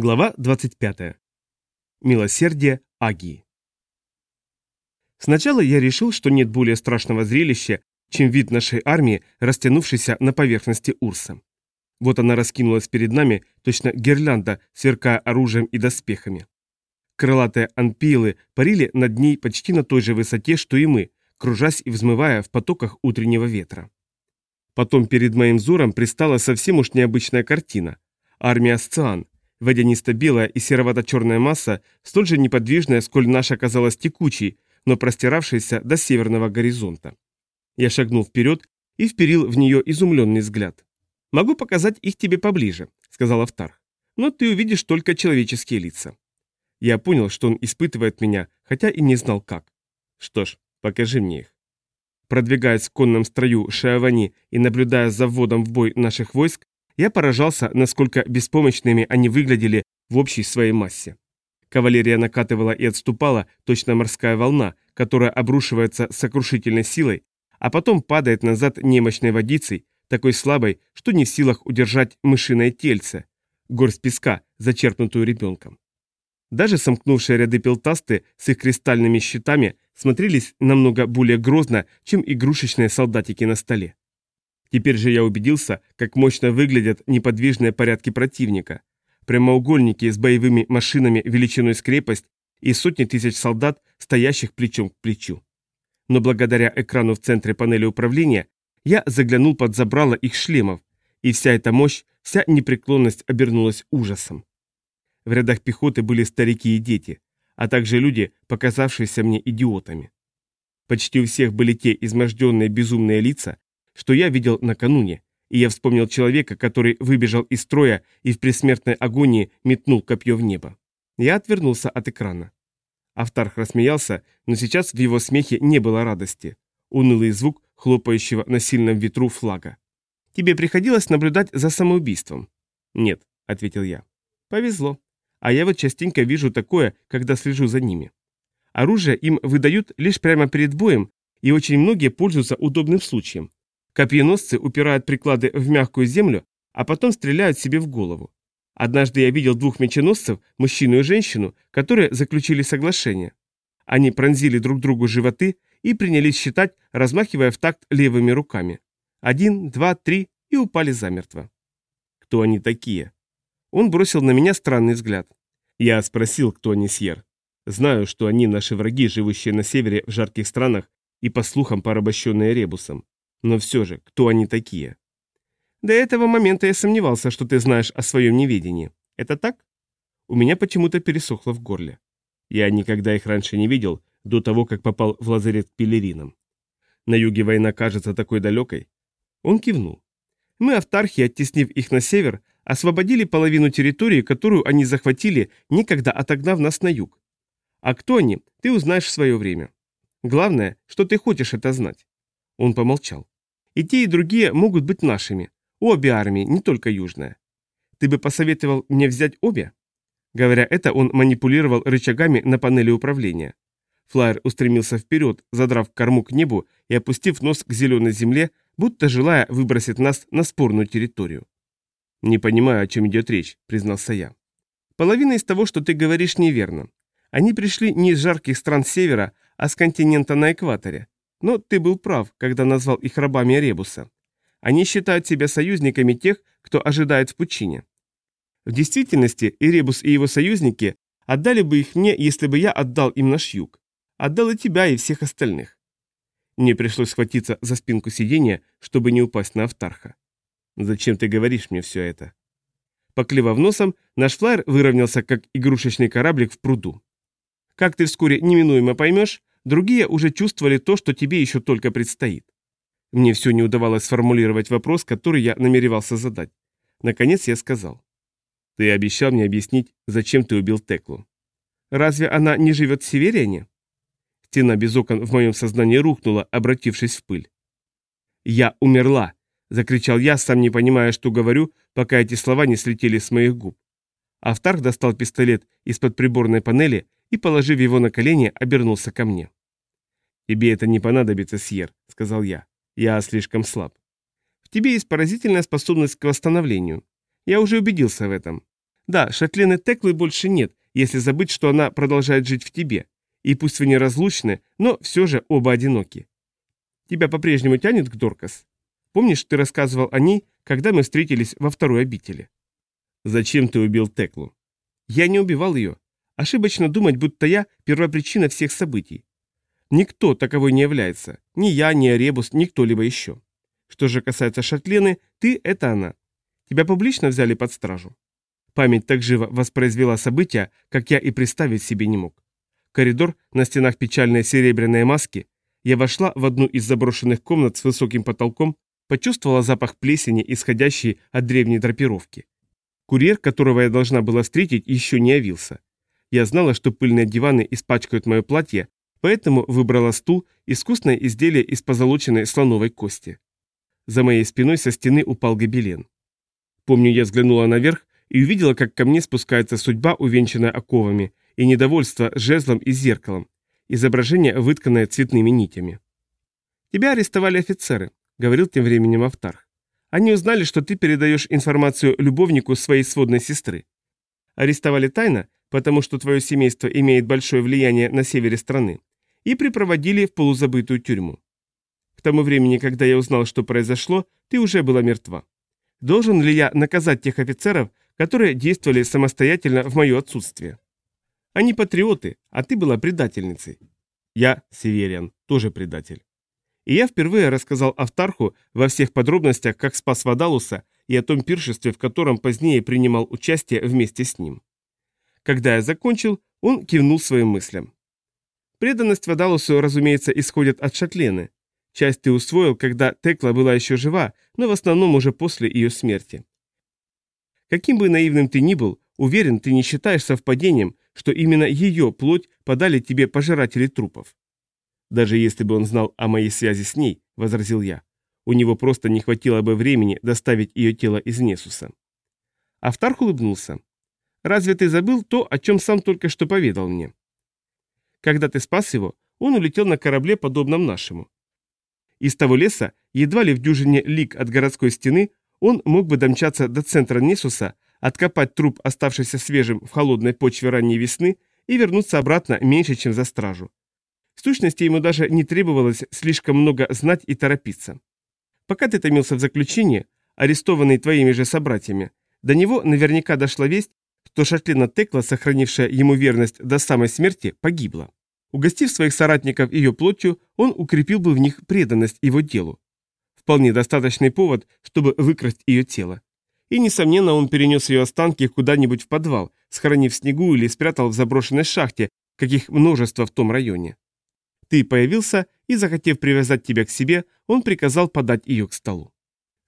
Глава 25. Милосердие Агии. Сначала я решил, что нет более страшного зрелища, чем вид нашей армии, растянувшейся на поверхности Урса. Вот она раскинулась перед нами, точно гирлянда, сверкая оружием и доспехами. Крылатые анпилы парили над ней почти на той же высоте, что и мы, кружась и взмывая в потоках утреннего ветра. Потом перед моим взором пристала совсем уж необычная картина. Армия Сциан, Водянисто-белая и серовато-черная масса, столь же неподвижная, сколь наша оказалась текучей, но простиравшаяся до северного горизонта. Я шагнул вперед и вперил в нее изумленный взгляд. «Могу показать их тебе поближе», — сказал Автарх. «Но ты увидишь только человеческие лица». Я понял, что он испытывает меня, хотя и не знал как. Что ж, покажи мне их. Продвигаясь в конном строю Шаавани и наблюдая за вводом в бой наших войск, я поражался, насколько беспомощными они выглядели в общей своей массе. Кавалерия накатывала и отступала, точно морская волна, которая обрушивается сокрушительной силой, а потом падает назад немощной водицей, такой слабой, что не в силах удержать мышиное тельце, горсть песка, зачерпнутую ребенком. Даже сомкнувшие ряды пелтасты с их кристальными щитами смотрелись намного более грозно, чем игрушечные солдатики на столе. Теперь же я убедился, как мощно выглядят неподвижные порядки противника. Прямоугольники с боевыми машинами величиной с крепость и сотни тысяч солдат, стоящих плечом к плечу. Но благодаря экрану в центре панели управления я заглянул под забрало их шлемов, и вся эта мощь, вся непреклонность обернулась ужасом. В рядах пехоты были старики и дети, а также люди, показавшиеся мне идиотами. Почти у всех были те изможденные безумные лица, что я видел накануне, и я вспомнил человека, который выбежал из строя и в предсмертной агонии метнул копье в небо. Я отвернулся от экрана. Автарх рассмеялся, но сейчас в его смехе не было радости. Унылый звук хлопающего на сильном ветру флага. «Тебе приходилось наблюдать за самоубийством?» «Нет», — ответил я. «Повезло. А я вот частенько вижу такое, когда слежу за ними. Оружие им выдают лишь прямо перед боем, и очень многие пользуются удобным случаем. Копьеносцы упирают приклады в мягкую землю, а потом стреляют себе в голову. Однажды я видел двух меченосцев, мужчину и женщину, которые заключили соглашение. Они пронзили друг другу животы и принялись считать, размахивая в такт левыми руками. Один, два, три и упали замертво. Кто они такие? Он бросил на меня странный взгляд. Я спросил, кто они, Сьер. Знаю, что они наши враги, живущие на севере в жарких странах и, по слухам, порабощенные ребусом. Но все же, кто они такие? До этого момента я сомневался, что ты знаешь о своем неведении. Это так? У меня почему-то пересохло в горле. Я никогда их раньше не видел, до того, как попал в лазарет к пелеринам. На юге война кажется такой далекой. Он кивнул. Мы, автархи, оттеснив их на север, освободили половину территории, которую они захватили, никогда отогнав нас на юг. А кто они, ты узнаешь в свое время. Главное, что ты хочешь это знать. Он помолчал. «И те, и другие могут быть нашими. Обе армии, не только южная. Ты бы посоветовал мне взять обе?» Говоря это, он манипулировал рычагами на панели управления. Флайер устремился вперед, задрав корму к небу и опустив нос к зеленой земле, будто желая выбросить нас на спорную территорию. «Не понимаю, о чем идет речь», — признался я. «Половина из того, что ты говоришь, неверно. Они пришли не из жарких стран севера, а с континента на экваторе. Но ты был прав, когда назвал их рабами Ребуса. Они считают себя союзниками тех, кто ожидает в пучине. В действительности Эребус и его союзники отдали бы их мне, если бы я отдал им наш юг. Отдал и тебя, и всех остальных. Мне пришлось схватиться за спинку сиденья, чтобы не упасть на автарха. Зачем ты говоришь мне все это? Поклевав носом, наш флайер выровнялся, как игрушечный кораблик в пруду. Как ты вскоре неминуемо поймешь, Другие уже чувствовали то, что тебе еще только предстоит. Мне все не удавалось сформулировать вопрос, который я намеревался задать. Наконец я сказал. Ты обещал мне объяснить, зачем ты убил Теклу. Разве она не живет в Севериане? Стена без окон в моем сознании рухнула, обратившись в пыль. «Я умерла!» — закричал я, сам не понимая, что говорю, пока эти слова не слетели с моих губ. Автарх достал пистолет из-под приборной панели и, положив его на колени, обернулся ко мне. «Тебе это не понадобится, Сьер», — сказал я. «Я слишком слаб». «В тебе есть поразительная способность к восстановлению. Я уже убедился в этом. Да, Шатлены Теклы больше нет, если забыть, что она продолжает жить в тебе. И пусть вы не разлучны, но все же оба одиноки. Тебя по-прежнему тянет к Доркас? Помнишь, ты рассказывал о ней, когда мы встретились во второй обители? Зачем ты убил Теклу? Я не убивал ее. Ошибочно думать, будто я первопричина всех событий. Никто таковой не является. Ни я, ни Аребус, ни кто-либо еще. Что же касается Шатлены, ты — это она. Тебя публично взяли под стражу. Память так живо воспроизвела события, как я и представить себе не мог. Коридор, на стенах печальные серебряные маски. Я вошла в одну из заброшенных комнат с высоким потолком, почувствовала запах плесени, исходящий от древней драпировки. Курьер, которого я должна была встретить, еще не явился. Я знала, что пыльные диваны испачкают мое платье, поэтому выбрала стул, искусное изделие из позолоченной слоновой кости. За моей спиной со стены упал гобелен. Помню, я взглянула наверх и увидела, как ко мне спускается судьба, увенчанная оковами, и недовольство жезлом и зеркалом, изображение, вытканное цветными нитями. «Тебя арестовали офицеры», — говорил тем временем Автарх. «Они узнали, что ты передаешь информацию любовнику своей сводной сестры. Арестовали тайно, потому что твое семейство имеет большое влияние на севере страны, и припроводили в полузабытую тюрьму. К тому времени, когда я узнал, что произошло, ты уже была мертва. Должен ли я наказать тех офицеров, которые действовали самостоятельно в мое отсутствие? Они патриоты, а ты была предательницей. Я, Севериан, тоже предатель. И я впервые рассказал Автарху во всех подробностях, как спас Вадалуса и о том пиршестве, в котором позднее принимал участие вместе с ним. Когда я закончил, он кивнул своим мыслям. Преданность Вадалусу, разумеется, исходит от Шатлены. Часть ты усвоил, когда Текла была еще жива, но в основном уже после ее смерти. Каким бы наивным ты ни был, уверен, ты не считаешь совпадением, что именно ее плоть подали тебе пожиратели трупов. Даже если бы он знал о моей связи с ней, возразил я, у него просто не хватило бы времени доставить ее тело из Несуса. Автарх улыбнулся. Разве ты забыл то, о чем сам только что поведал мне? Когда ты спас его, он улетел на корабле, подобном нашему. Из того леса, едва ли в дюжине лиг от городской стены, он мог бы домчаться до центра Несуса, откопать труп, оставшийся свежим в холодной почве ранней весны, и вернуться обратно меньше, чем за стражу. В сущности, ему даже не требовалось слишком много знать и торопиться. Пока ты томился в заключении, арестованный твоими же собратьями, до него наверняка дошла весть, что Шатлина Текла, сохранившая ему верность до самой смерти, погибла. Угостив своих соратников ее плотью, он укрепил бы в них преданность его делу. Вполне достаточный повод, чтобы выкрасть ее тело. И, несомненно, он перенес ее останки куда-нибудь в подвал, схоронив снегу или спрятал в заброшенной шахте, каких множество в том районе. Ты появился, и, захотев привязать тебя к себе, он приказал подать ее к столу.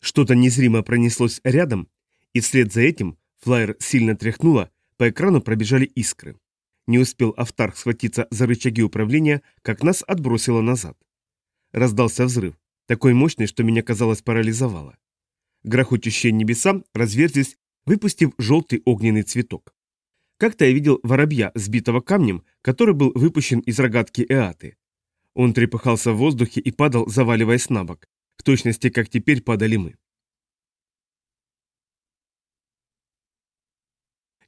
Что-то незримо пронеслось рядом, и вслед за этим флайер сильно тряхнуло, по экрану пробежали искры. Не успел Автарх схватиться за рычаги управления, как нас отбросило назад. Раздался взрыв, такой мощный, что меня, казалось, парализовало. Грохочущие небеса разверзлись, выпустив желтый огненный цветок. Как-то я видел воробья, сбитого камнем, который был выпущен из рогатки Эаты. Он трепыхался в воздухе и падал, заваливаясь на бок, в точности, как теперь падали мы.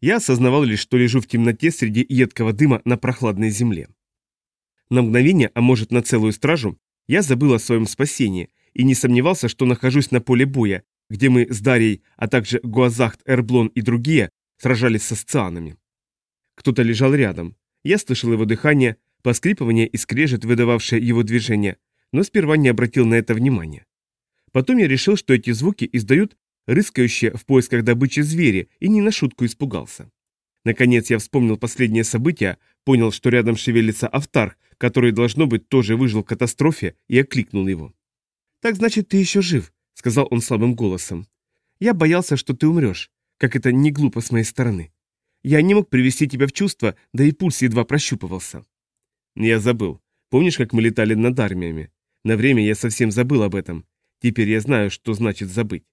Я осознавал лишь, что лежу в темноте среди едкого дыма на прохладной земле. На мгновение, а может на целую стражу, я забыл о своем спасении и не сомневался, что нахожусь на поле боя, где мы с Дарьей, а также Гуазахт, Эрблон и другие сражались со сцианами. Кто-то лежал рядом. Я слышал его дыхание, поскрипывание и скрежет, выдававшее его движение, но сперва не обратил на это внимания. Потом я решил, что эти звуки издают рыскающие в поисках добычи звери, и не на шутку испугался. Наконец я вспомнил последние события, понял, что рядом шевелится Автарх, который, должно быть, тоже выжил в катастрофе, и окликнул его. «Так значит, ты еще жив», — сказал он слабым голосом. «Я боялся, что ты умрешь, как это не глупо с моей стороны. Я не мог привести тебя в чувство, да и пульс едва прощупывался». «Я забыл. Помнишь, как мы летали над армиями? На время я совсем забыл об этом. Теперь я знаю, что значит забыть.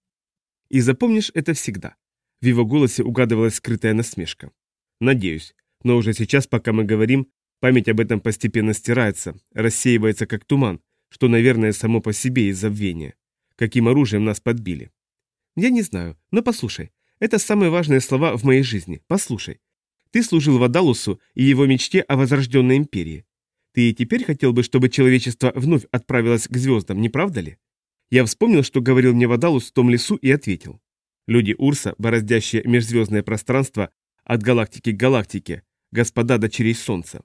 И запомнишь это всегда. В его голосе угадывалась скрытая насмешка. Надеюсь. Но уже сейчас, пока мы говорим, память об этом постепенно стирается, рассеивается как туман, что, наверное, само по себе из забвения. Каким оружием нас подбили? Я не знаю, но послушай, Это самые важные слова в моей жизни. Послушай. Ты служил Вадалусу и его мечте о возрожденной империи. Ты и теперь хотел бы, чтобы человечество вновь отправилось к звездам, не правда ли? Я вспомнил, что говорил мне Вадалус в том лесу и ответил. Люди Урса, бороздящие межзвездное пространство от галактики к галактике, господа дочерей Солнца.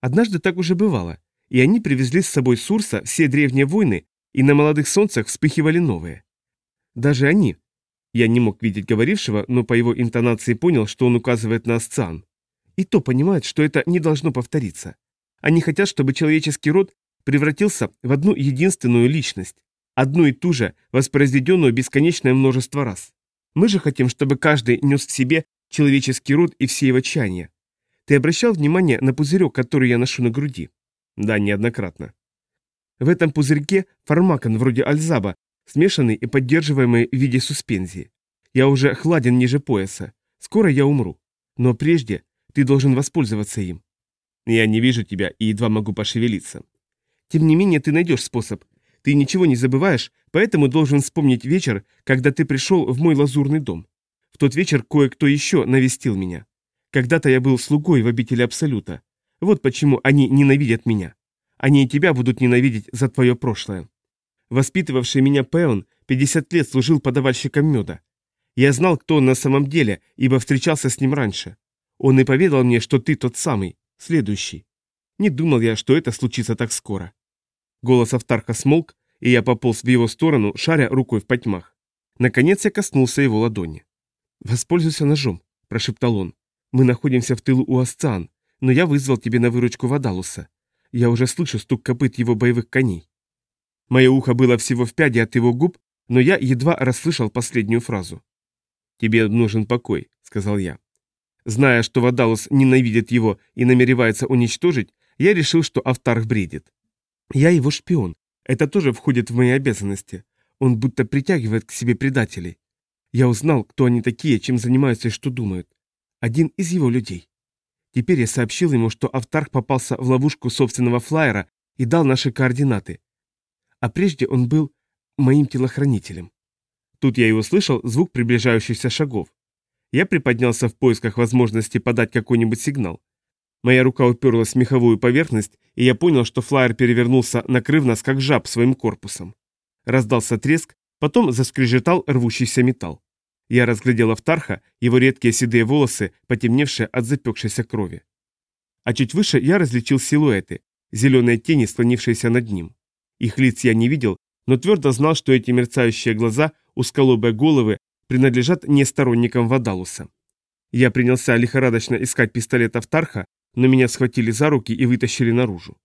Однажды так уже бывало, и они привезли с собой с Урса все древние войны, и на молодых солнцах вспыхивали новые. Даже они. Я не мог видеть говорившего, но по его интонации понял, что он указывает на Асциан. И то понимают, что это не должно повториться. Они хотят, чтобы человеческий род превратился в одну единственную личность, одну и ту же, воспроизведенную бесконечное множество раз. Мы же хотим, чтобы каждый нес в себе человеческий род и все его чаяния. Ты обращал внимание на пузырек, который я ношу на груди? Да, неоднократно. В этом пузырьке фармакон вроде альзаба, смешанный и поддерживаемый в виде суспензии. Я уже хладен ниже пояса. Скоро я умру. Но прежде ты должен воспользоваться им. Я не вижу тебя и едва могу пошевелиться. Тем не менее, ты найдешь способ. Ты ничего не забываешь, поэтому должен вспомнить вечер, когда ты пришел в мой лазурный дом. В тот вечер кое-кто еще навестил меня. Когда-то я был слугой в обители Абсолюта. Вот почему они ненавидят меня. Они и тебя будут ненавидеть за твое прошлое. Воспитывавший меня Пеон 50 лет служил подавальщиком меда. Я знал, кто он на самом деле, ибо встречался с ним раньше. Он и поведал мне, что ты тот самый, следующий. Не думал я, что это случится так скоро. Голос Автарха смолк, и я пополз в его сторону, шаря рукой в потьмах. Наконец я коснулся его ладони. «Воспользуйся ножом», – прошептал он. «Мы находимся в тылу у Асциан, но я вызвал тебе на выручку Вадалуса. Я уже слышу стук копыт его боевых коней». Мое ухо было всего в пяде от его губ, но я едва расслышал последнюю фразу. «Тебе нужен покой», — сказал я. Зная, что Вадалус ненавидит его и намеревается уничтожить, я решил, что Автарх бредит. Я его шпион. Это тоже входит в мои обязанности. Он будто притягивает к себе предателей. Я узнал, кто они такие, чем занимаются и что думают. Один из его людей. Теперь я сообщил ему, что Автарх попался в ловушку собственного флайера и дал наши координаты. А прежде он был моим телохранителем. Тут я и услышал звук приближающихся шагов. Я приподнялся в поисках возможности подать какой-нибудь сигнал. Моя рука уперлась в меховую поверхность, и я понял, что флайер перевернулся, накрыв нас как жаб своим корпусом. Раздался треск, потом заскрежетал рвущийся металл. Я разглядел Автарха, его редкие седые волосы, потемневшие от запекшейся крови. А чуть выше я различил силуэты, зеленые тени, склонившиеся над ним. Их лиц я не видел, но твердо знал, что эти мерцающие глаза, узколобые головы принадлежат не сторонникам Вадалуса. Я принялся лихорадочно искать пистолет Автарха, но меня схватили за руки и вытащили наружу.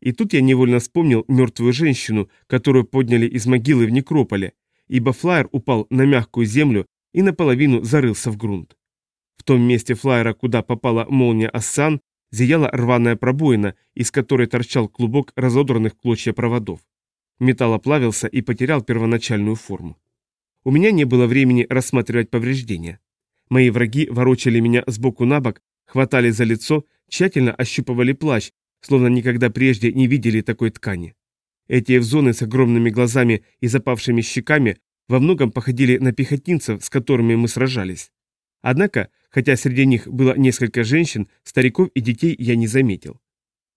И тут я невольно вспомнил мертвую женщину, которую подняли из могилы в некрополе, ибо флайер упал на мягкую землю и наполовину зарылся в грунт. В том месте флайера, куда попала молния Ассан, зияла рваная пробоина, из которой торчал клубок разодранных клочья проводов. Металл оплавился и потерял первоначальную форму. У меня не было времени рассматривать повреждения. Мои враги ворочали меня сбоку на бок, хватали за лицо тщательно ощупывали плащ, словно никогда прежде не видели такой ткани. Эти эвзоны с огромными глазами и запавшими щеками во многом походили на пехотинцев, с которыми мы сражались. Однако, хотя среди них было несколько женщин, стариков и детей я не заметил.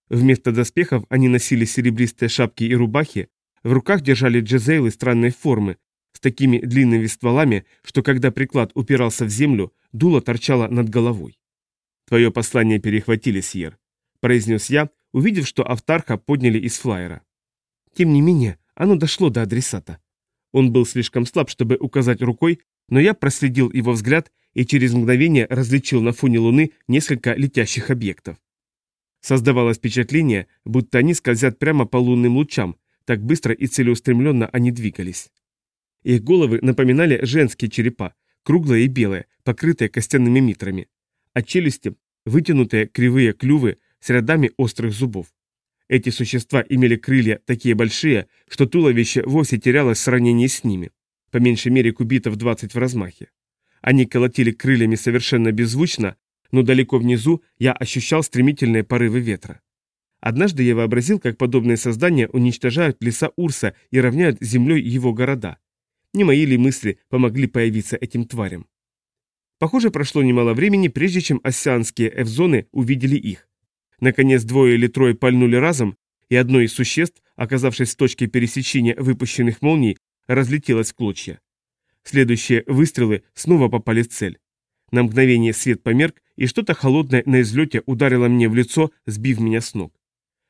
Вместо доспехов они носили серебристые шапки и рубахи, в руках держали джезейлы странной формы, с такими длинными стволами, что когда приклад упирался в землю, дуло торчало над головой. «Твое послание перехватили, Сьер», — произнес я, увидев, что Автарха подняли из флайера. Тем не менее, оно дошло до адресата. Он был слишком слаб, чтобы указать рукой, но я проследил его взгляд и через мгновение различил на фоне Луны несколько летящих объектов. Создавалось впечатление, будто они скользят прямо по лунным лучам, так быстро и целеустремленно они двигались. Их головы напоминали женские черепа, круглые и белые, покрытые костяными митрами а челюсти – вытянутые кривые клювы с рядами острых зубов. Эти существа имели крылья такие большие, что туловище вовсе терялось в сравнении с ними, по меньшей мере кубитов 20 в размахе. Они колотили крыльями совершенно беззвучно, но далеко внизу я ощущал стремительные порывы ветра. Однажды я вообразил, как подобные создания уничтожают леса Урса и равняют землей его города. Не мои ли мысли помогли появиться этим тварям? Похоже, прошло немало времени, прежде чем оссианские эвзоны увидели их. Наконец, двое или трое пальнули разом, и одно из существ, оказавшись в точке пересечения выпущенных молний, разлетелось в клочья. Следующие выстрелы снова попали в цель. На мгновение свет померк, и что-то холодное на излете ударило мне в лицо, сбив меня с ног.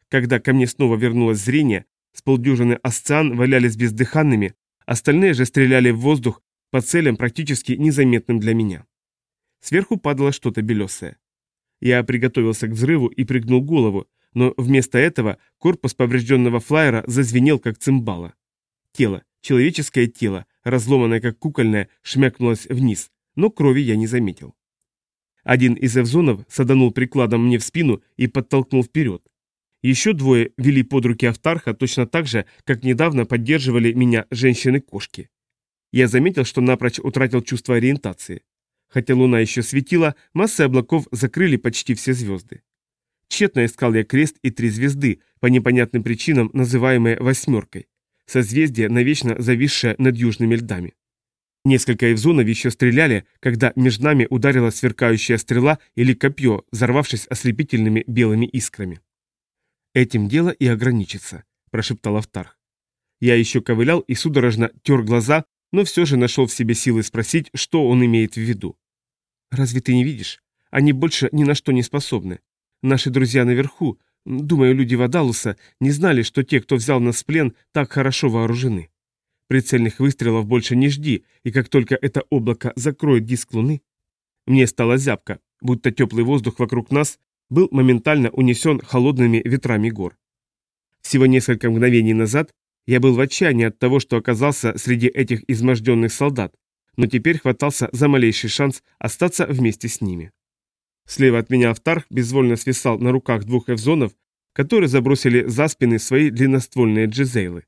Когда ко мне снова вернулось зрение, с полдюжины асциан валялись бездыханными, остальные же стреляли в воздух по целям практически незаметным для меня. Сверху падало что-то белесое. Я приготовился к взрыву и пригнул голову, но вместо этого корпус поврежденного флайера зазвенел, как цимбала. Тело, человеческое тело, разломанное, как кукольное, шмякнулось вниз, но крови я не заметил. Один из эвзонов саданул прикладом мне в спину и подтолкнул вперед. Еще двое вели под руки Автарха точно так же, как недавно поддерживали меня женщины-кошки. Я заметил, что напрочь утратил чувство ориентации. Хотя луна еще светила, массы облаков закрыли почти все звезды. Тщетно искал я крест и три звезды, по непонятным причинам называемые «восьмеркой», созвездие, навечно зависшее над южными льдами. Несколько эвзонов еще стреляли, когда между нами ударила сверкающая стрела или копье, взорвавшись ослепительными белыми искрами. «Этим дело и ограничится», – прошептал Автарх. Я еще ковылял и судорожно тер глаза, но все же нашел в себе силы спросить, что он имеет в виду. «Разве ты не видишь? Они больше ни на что не способны. Наши друзья наверху, думаю, люди Вадалуса, не знали, что те, кто взял нас в плен, так хорошо вооружены. Прицельных выстрелов больше не жди, и как только это облако закроет диск Луны... Мне стало зябко, будто теплый воздух вокруг нас был моментально унесен холодными ветрами гор. Всего несколько мгновений назад я был в отчаянии от того, что оказался среди этих изможденных солдат, но теперь хватался за малейший шанс остаться вместе с ними. Слева от меня Автарх безвольно свисал на руках двух эвзонов, которые забросили за спины свои длинноствольные джизейлы.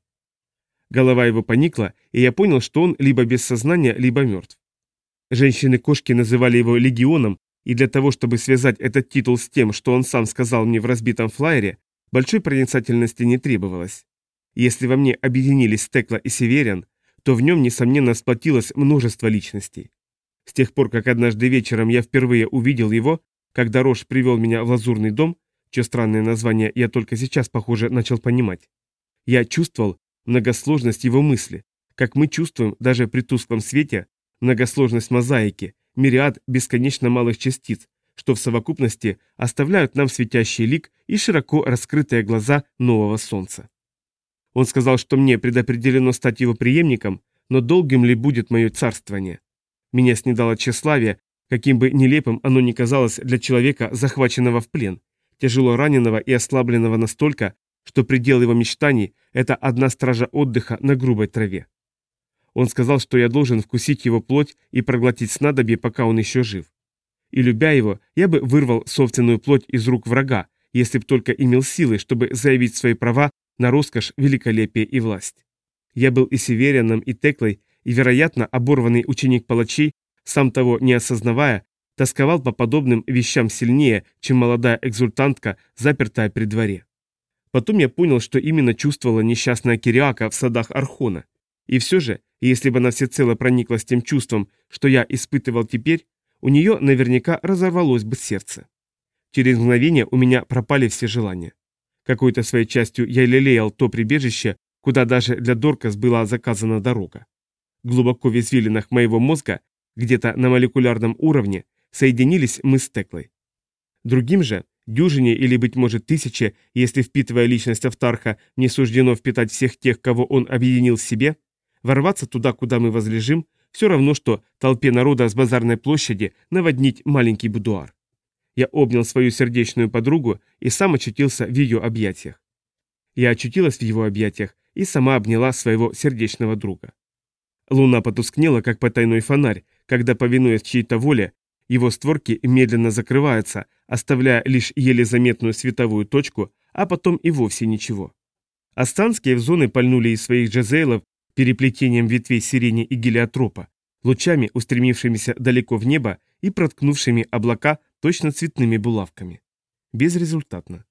Голова его поникла, и я понял, что он либо без сознания, либо мертв. Женщины-кошки называли его легионом, и для того, чтобы связать этот титул с тем, что он сам сказал мне в разбитом флайере, большой проницательности не требовалось. Если во мне объединились Текла и Северян, то в нем, несомненно, сплотилось множество личностей. С тех пор, как однажды вечером я впервые увидел его, когда Рош привел меня в лазурный дом, чье странное название я только сейчас, похоже, начал понимать, я чувствовал многосложность его мысли, как мы чувствуем даже при тусклом свете многосложность мозаики, мириад бесконечно малых частиц, что в совокупности оставляют нам светящий лик и широко раскрытые глаза нового солнца. Он сказал, что мне предопределено стать его преемником, но долгим ли будет мое царствование? Меня снедало тщеславие, каким бы нелепым оно ни казалось для человека, захваченного в плен, тяжело раненого и ослабленного настолько, что предел его мечтаний – это одна стража отдыха на грубой траве. Он сказал, что я должен вкусить его плоть и проглотить снадобье, пока он еще жив. И любя его, я бы вырвал собственную плоть из рук врага, если б только имел силы, чтобы заявить свои права на роскошь, великолепие и власть. Я был и Северианом, и Теклой, и, вероятно, оборванный ученик палачей, сам того не осознавая, тосковал по подобным вещам сильнее, чем молодая экзультантка, запертая при дворе. Потом я понял, что именно чувствовала несчастная Кириака в садах Архона. И все же, если бы она всецело прониклась тем чувством, что я испытывал теперь, у нее наверняка разорвалось бы сердце. Через мгновение у меня пропали все желания. Какой-то своей частью я лелеял то прибежище, куда даже для Доркас была заказана дорога. Глубоко в извилинах моего мозга, где-то на молекулярном уровне, соединились мы с Теклой. Другим же, дюжине или, быть может, тысяче, если, впитывая личность Автарха, не суждено впитать всех тех, кого он объединил в себе, ворваться туда, куда мы возлежим, все равно, что толпе народа с базарной площади наводнить маленький будуар. Я обнял свою сердечную подругу и сам очутился в ее объятиях. Я очутилась в его объятиях и сама обняла своего сердечного друга. Луна потускнела, как потайной фонарь, когда, повинуясь чьей-то воле, его створки медленно закрываются, оставляя лишь еле заметную световую точку, а потом и вовсе ничего. Астанские в зоны пальнули из своих джазейлов переплетением ветвей сирени и гелиотропа, лучами, устремившимися далеко в небо и проткнувшими облака точно цветными булавками. Безрезультатно.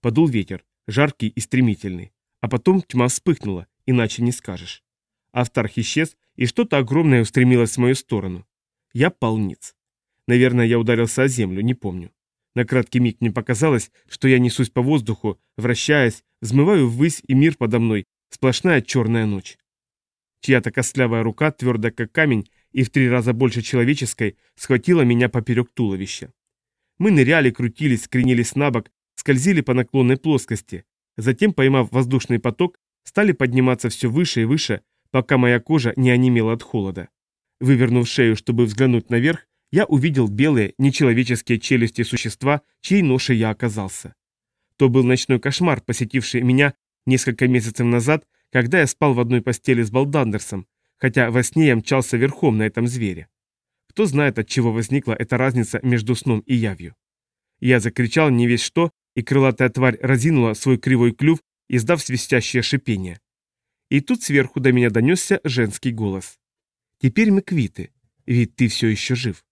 Подул ветер, жаркий и стремительный. А потом тьма вспыхнула, иначе не скажешь. Автарх исчез, и что-то огромное устремилось в мою сторону. Я пал ниц. Наверное, я ударился о землю, не помню. На краткий миг мне показалось, что я несусь по воздуху, вращаясь, взмываю ввысь, и мир подо мной — сплошная черная ночь. Чья-то костлявая рука, твердая как камень и в три раза больше человеческой, схватила меня поперек туловища. Мы ныряли, крутились, кренились на бок, скользили по наклонной плоскости. Затем, поймав воздушный поток, стали подниматься все выше и выше, пока моя кожа не онемела от холода. Вывернув шею, чтобы взглянуть наверх, я увидел белые, нечеловеческие челюсти существа, чьей ношей я оказался. То был ночной кошмар, посетивший меня несколько месяцев назад, когда я спал в одной постели с Балдандерсом, хотя во сне я мчался верхом на этом звере. Кто знает, от чего возникла эта разница между сном и явью. Я закричал не весь что, и крылатая тварь разинула свой кривой клюв, издав свистящее шипение. И тут сверху до меня донесся женский голос. «Теперь мы квиты, ведь ты все еще жив».